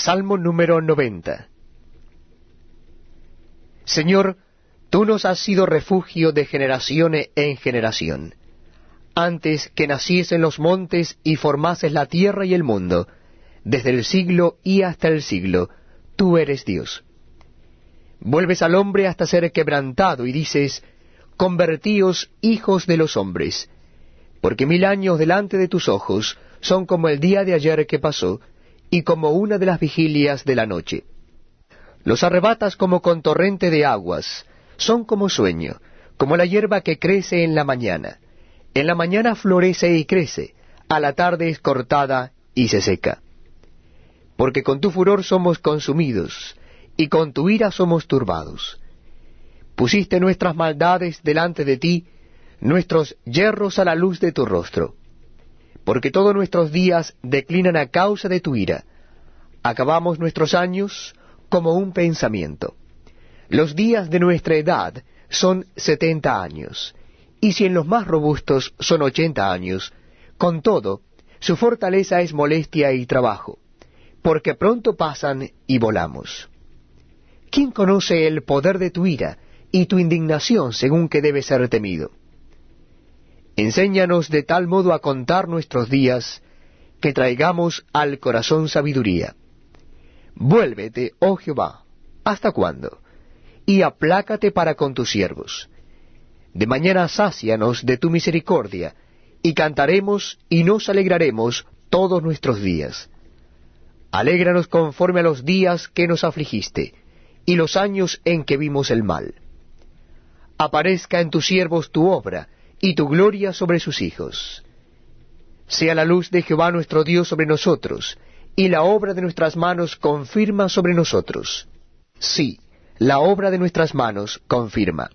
Salmo número 90. Señor, tú nos has sido refugio de generación en generación. Antes que naciesen los montes y formases la tierra y el mundo, desde el siglo y hasta el siglo, tú eres Dios. Vuelves al hombre hasta ser quebrantado y dices, Convertíos hijos de los hombres, porque mil años delante de tus ojos son como el día de ayer que pasó, y como una de las vigilias de la noche. Los arrebatas como con torrente de aguas, son como sueño, como la hierba que crece en la mañana. En la mañana florece y crece, a la tarde es cortada y se seca. Porque con tu furor somos consumidos, y con tu ira somos turbados. Pusiste nuestras maldades delante de ti, nuestros yerros a la luz de tu rostro porque todos nuestros días declinan a causa de tu ira. Acabamos nuestros años como un pensamiento. Los días de nuestra edad son setenta años, y si en los más robustos son ochenta años, con todo, su fortaleza es molestia y trabajo, porque pronto pasan y volamos. ¿Quién conoce el poder de tu ira y tu indignación según que debe ser temido? Enséñanos de tal modo a contar nuestros días, que traigamos al corazón sabiduría. Vuélvete, oh Jehová, ¿hasta cuándo? Y aplácate para con tus siervos. De mañana sácianos de tu misericordia, y cantaremos y nos alegraremos todos nuestros días. Alégranos conforme a los días que nos afligiste, y los años en que vimos el mal. Aparezca en tus siervos tu obra, y tu gloria sobre sus hijos. Sea la luz de Jehová nuestro Dios sobre nosotros, y la obra de nuestras manos confirma sobre nosotros. Sí, la obra de nuestras manos confirma.